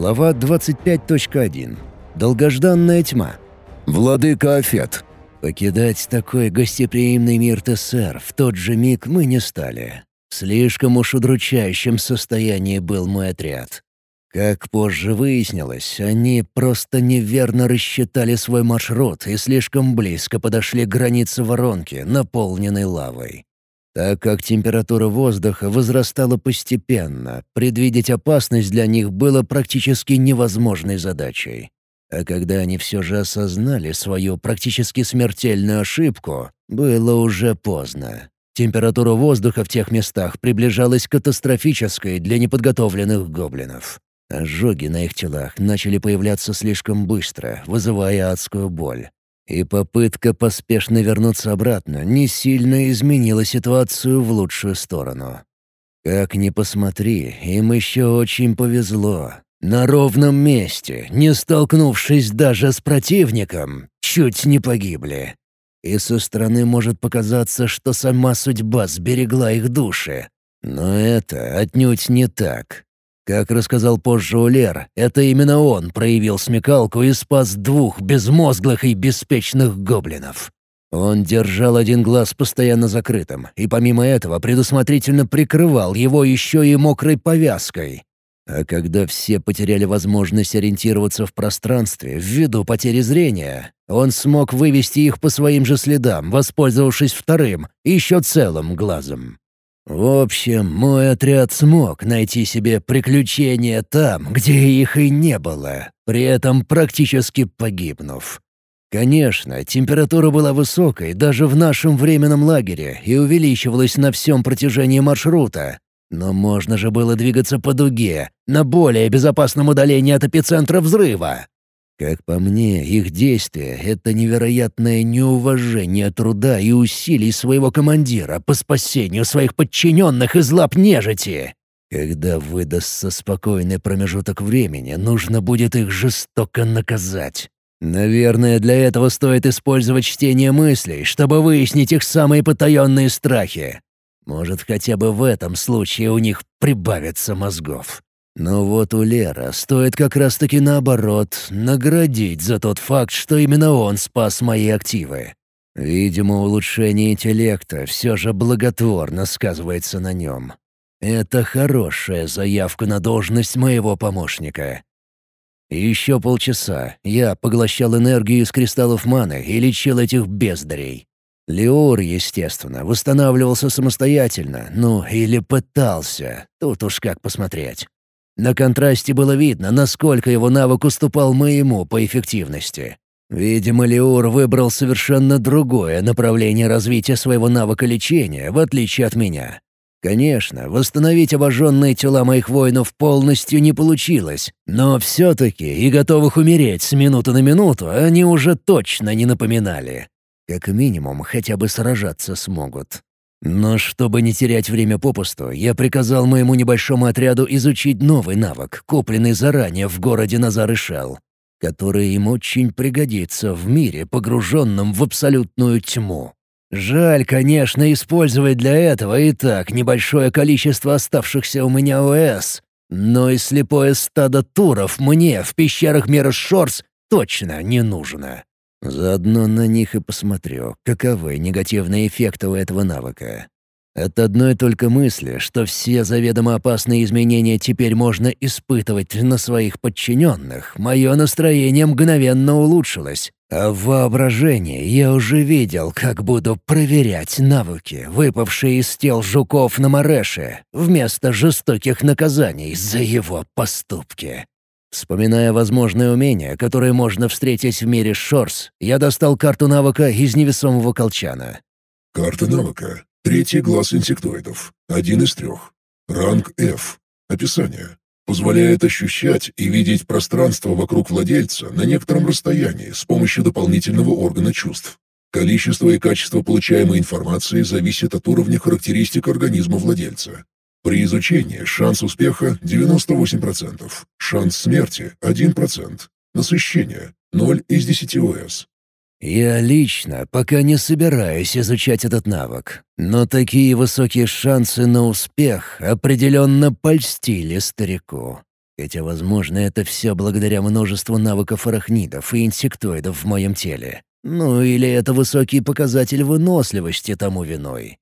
Глава 25.1. Долгожданная тьма. Владыка Афет. Покидать такой гостеприимный мир ТСР в тот же миг мы не стали. Слишком уж удручающем состоянии был мой отряд. Как позже выяснилось, они просто неверно рассчитали свой маршрут и слишком близко подошли к границе воронки, наполненной лавой. Так как температура воздуха возрастала постепенно, предвидеть опасность для них было практически невозможной задачей. А когда они все же осознали свою практически смертельную ошибку, было уже поздно. Температура воздуха в тех местах приближалась к катастрофической для неподготовленных гоблинов. Ожоги на их телах начали появляться слишком быстро, вызывая адскую боль. И попытка поспешно вернуться обратно не сильно изменила ситуацию в лучшую сторону. Как ни посмотри, им еще очень повезло. На ровном месте, не столкнувшись даже с противником, чуть не погибли. И со стороны может показаться, что сама судьба сберегла их души. Но это отнюдь не так. Как рассказал позже Улер, это именно он проявил смекалку и спас двух безмозглых и беспечных гоблинов. Он держал один глаз постоянно закрытым, и помимо этого предусмотрительно прикрывал его еще и мокрой повязкой. А когда все потеряли возможность ориентироваться в пространстве ввиду потери зрения, он смог вывести их по своим же следам, воспользовавшись вторым, еще целым глазом. В общем, мой отряд смог найти себе приключения там, где их и не было, при этом практически погибнув. Конечно, температура была высокой даже в нашем временном лагере и увеличивалась на всем протяжении маршрута. Но можно же было двигаться по дуге, на более безопасном удалении от эпицентра взрыва. Как по мне, их действия — это невероятное неуважение труда и усилий своего командира по спасению своих подчиненных из лап нежити. Когда выдастся спокойный промежуток времени, нужно будет их жестоко наказать. Наверное, для этого стоит использовать чтение мыслей, чтобы выяснить их самые потаенные страхи. Может, хотя бы в этом случае у них прибавится мозгов. Но вот у Лера стоит как раз-таки наоборот наградить за тот факт, что именно он спас мои активы. Видимо, улучшение интеллекта все же благотворно сказывается на нем. Это хорошая заявка на должность моего помощника. Еще полчаса я поглощал энергию из кристаллов маны и лечил этих бездарей. Леор, естественно, восстанавливался самостоятельно, ну или пытался, тут уж как посмотреть. На контрасте было видно, насколько его навык уступал моему по эффективности. Видимо, Леур выбрал совершенно другое направление развития своего навыка лечения, в отличие от меня. Конечно, восстановить обожженные тела моих воинов полностью не получилось, но все-таки и готовых умереть с минуты на минуту они уже точно не напоминали. Как минимум, хотя бы сражаться смогут. Но чтобы не терять время попусту, я приказал моему небольшому отряду изучить новый навык, купленный заранее в городе Назар-Ишел, который им очень пригодится в мире, погруженном в абсолютную тьму. Жаль, конечно, использовать для этого и так небольшое количество оставшихся у меня ОС, но и слепое стадо туров мне в пещерах Мира Шорс точно не нужно. Заодно на них и посмотрю, каковы негативные эффекты у этого навыка. От одной только мысли, что все заведомо опасные изменения теперь можно испытывать на своих подчиненных, мое настроение мгновенно улучшилось. А в воображении я уже видел, как буду проверять навыки, выпавшие из тел жуков на Мареше, вместо жестоких наказаний за его поступки. Вспоминая возможные умения, которые можно встретить в мире Шорс, я достал карту навыка из невесомого колчана. Карта навыка. Третий глаз инсектоидов. Один из трех. Ранг F. Описание. Позволяет ощущать и видеть пространство вокруг владельца на некотором расстоянии с помощью дополнительного органа чувств. Количество и качество получаемой информации зависит от уровня характеристик организма владельца. При изучении шанс успеха 98%, шанс смерти 1%, насыщение 0 из 10 ОС. Я лично пока не собираюсь изучать этот навык, но такие высокие шансы на успех определенно польстили старику. Хотя, возможно, это все благодаря множеству навыков арахнидов и инсектоидов в моем теле. Ну или это высокий показатель выносливости тому виной.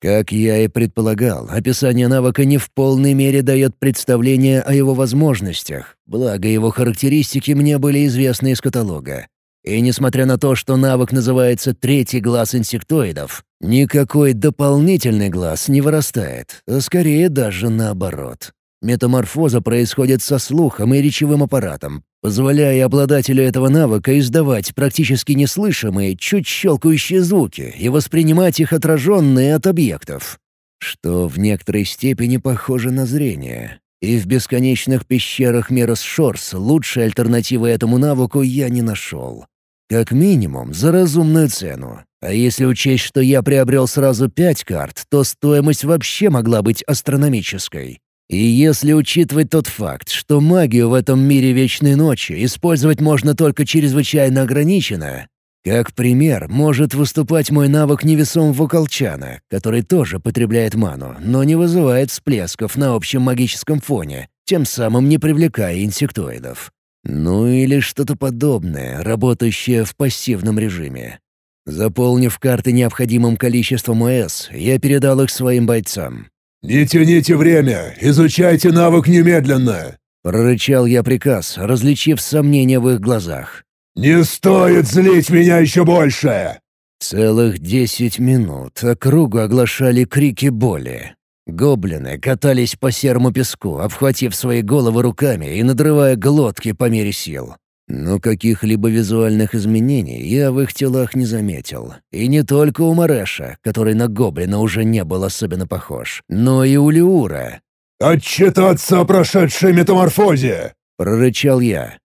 Как я и предполагал, описание навыка не в полной мере дает представление о его возможностях, благо его характеристики мне были известны из каталога. И несмотря на то, что навык называется «третий глаз инсектоидов», никакой дополнительный глаз не вырастает, а скорее даже наоборот. Метаморфоза происходит со слухом и речевым аппаратом, позволяя обладателю этого навыка издавать практически неслышимые, чуть щелкающие звуки и воспринимать их отраженные от объектов. Что в некоторой степени похоже на зрение. И в бесконечных пещерах Мерос Шорс лучшей альтернативы этому навыку я не нашел. Как минимум, за разумную цену. А если учесть, что я приобрел сразу пять карт, то стоимость вообще могла быть астрономической. И если учитывать тот факт, что магию в этом мире Вечной Ночи использовать можно только чрезвычайно ограниченно, как пример может выступать мой навык невесомого колчана, который тоже потребляет ману, но не вызывает всплесков на общем магическом фоне, тем самым не привлекая инсектоидов. Ну или что-то подобное, работающее в пассивном режиме. Заполнив карты необходимым количеством ОС, я передал их своим бойцам. «Не тяните время! Изучайте навык немедленно!» Прорычал я приказ, различив сомнения в их глазах. «Не стоит злить меня еще больше!» Целых десять минут округу оглашали крики боли. Гоблины катались по серому песку, обхватив свои головы руками и надрывая глотки по мере сил. Но каких-либо визуальных изменений я в их телах не заметил. И не только у Мареша, который на гоблина уже не был особенно похож, но и у Леура. «Отчитаться о прошедшей метаморфозе!» — прорычал я.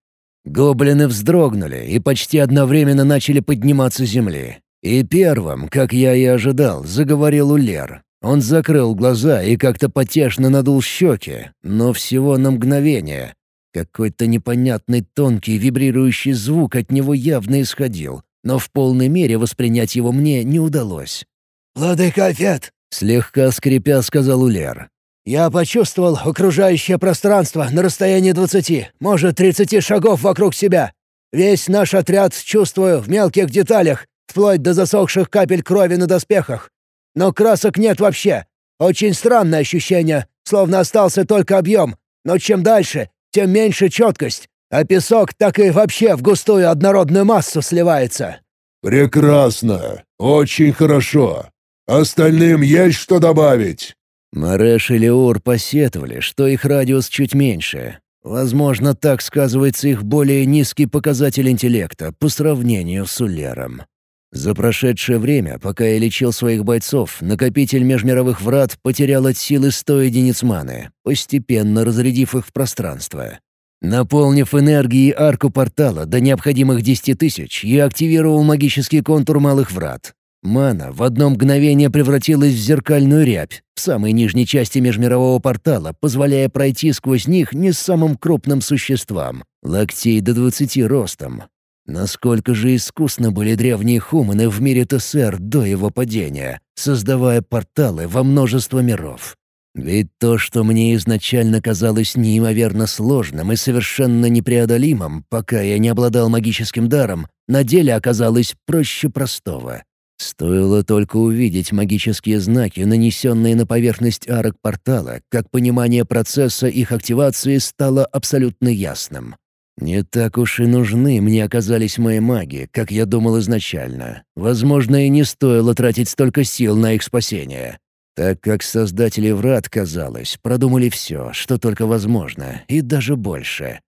Гоблины вздрогнули и почти одновременно начали подниматься с земли. И первым, как я и ожидал, заговорил Улер. Он закрыл глаза и как-то потешно надул щеки, но всего на мгновение, какой-то непонятный тонкий вибрирующий звук от него явно исходил, но в полной мере воспринять его мне не удалось. «Владыка Фет!» — слегка скрипя сказал Улер. «Я почувствовал окружающее пространство на расстоянии двадцати, может, тридцати шагов вокруг себя. Весь наш отряд чувствую в мелких деталях, вплоть до засохших капель крови на доспехах. Но красок нет вообще. Очень странное ощущение, словно остался только объем. Но чем дальше, тем меньше четкость, а песок так и вообще в густую однородную массу сливается». «Прекрасно! Очень хорошо! Остальным есть что добавить?» Мареш и Леур посетовали, что их радиус чуть меньше. Возможно, так сказывается их более низкий показатель интеллекта по сравнению с Улером. За прошедшее время, пока я лечил своих бойцов, накопитель межмировых врат потерял от силы 100 единиц маны, постепенно разрядив их в пространство. Наполнив энергией арку портала до необходимых 10 тысяч, я активировал магический контур малых врат. Мана в одно мгновение превратилась в зеркальную рябь в самой нижней части межмирового портала, позволяя пройти сквозь них не самым крупным существам, локтей до 20 ростом, Насколько же искусно были древние хуманы в мире ТСР до его падения, создавая порталы во множество миров. Ведь то, что мне изначально казалось неимоверно сложным и совершенно непреодолимым, пока я не обладал магическим даром, на деле оказалось проще простого. Стоило только увидеть магические знаки, нанесенные на поверхность арок портала, как понимание процесса их активации стало абсолютно ясным. Не так уж и нужны мне оказались мои маги, как я думал изначально. Возможно, и не стоило тратить столько сил на их спасение. Так как создатели врат, казалось, продумали все, что только возможно, и даже больше.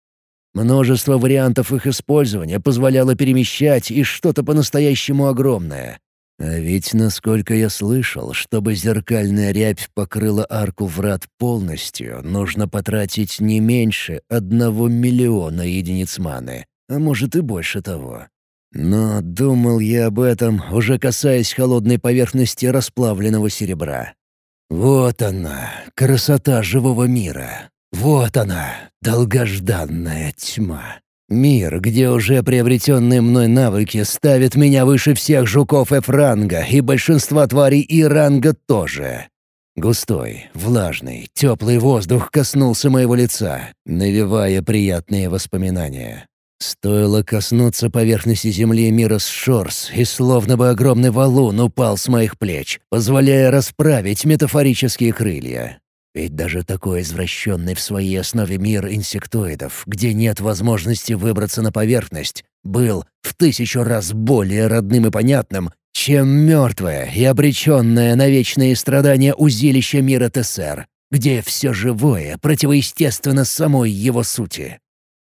Множество вариантов их использования позволяло перемещать и что-то по-настоящему огромное. А ведь, насколько я слышал, чтобы зеркальная рябь покрыла арку врат полностью, нужно потратить не меньше одного миллиона единиц маны, а может и больше того. Но думал я об этом, уже касаясь холодной поверхности расплавленного серебра. Вот она, красота живого мира. Вот она, долгожданная тьма. Мир, где уже приобретенные мной навыки ставят меня выше всех жуков F-ранга и большинства тварей И-ранга тоже. Густой, влажный, теплый воздух коснулся моего лица, навевая приятные воспоминания. Стоило коснуться поверхности земли мира с Шорс, и словно бы огромный валун упал с моих плеч, позволяя расправить метафорические крылья. Ведь даже такой извращенный в своей основе мир инсектоидов, где нет возможности выбраться на поверхность, был в тысячу раз более родным и понятным, чем мертвое и обреченное на вечные страдания узилище мира ТСР, где все живое противоестественно самой его сути.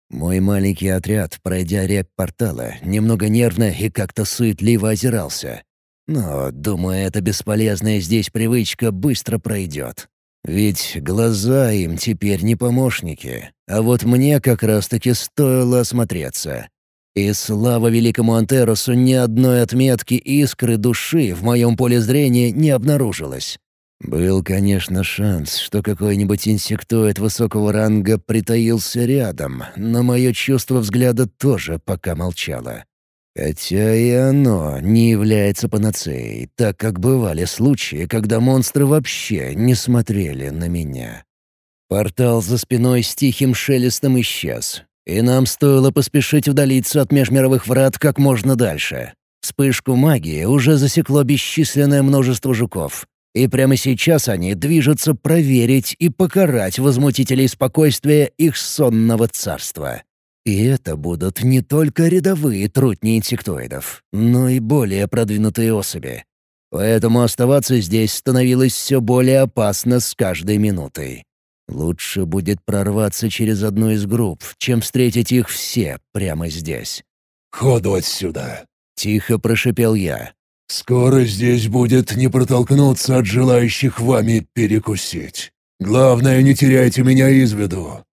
Мой маленький отряд, пройдя реп портала, немного нервно и как-то суетливо озирался. Но, думаю, эта бесполезная здесь привычка быстро пройдет. Ведь глаза им теперь не помощники, а вот мне как раз-таки стоило осмотреться. И слава великому Антеросу ни одной отметки искры души в моем поле зрения не обнаружилось. Был, конечно, шанс, что какой-нибудь инсектоид высокого ранга притаился рядом, но мое чувство взгляда тоже пока молчало. Хотя и оно не является панацеей, так как бывали случаи, когда монстры вообще не смотрели на меня. Портал за спиной с тихим шелестом исчез, и нам стоило поспешить удалиться от межмировых врат как можно дальше. Вспышку магии уже засекло бесчисленное множество жуков, и прямо сейчас они движутся проверить и покарать возмутителей спокойствия их сонного царства. И это будут не только рядовые трутни инсектоидов, но и более продвинутые особи. Поэтому оставаться здесь становилось все более опасно с каждой минутой. Лучше будет прорваться через одну из групп, чем встретить их все прямо здесь. «Ходу отсюда!» — тихо прошипел я. «Скоро здесь будет не протолкнуться от желающих вами перекусить. Главное, не теряйте меня из виду.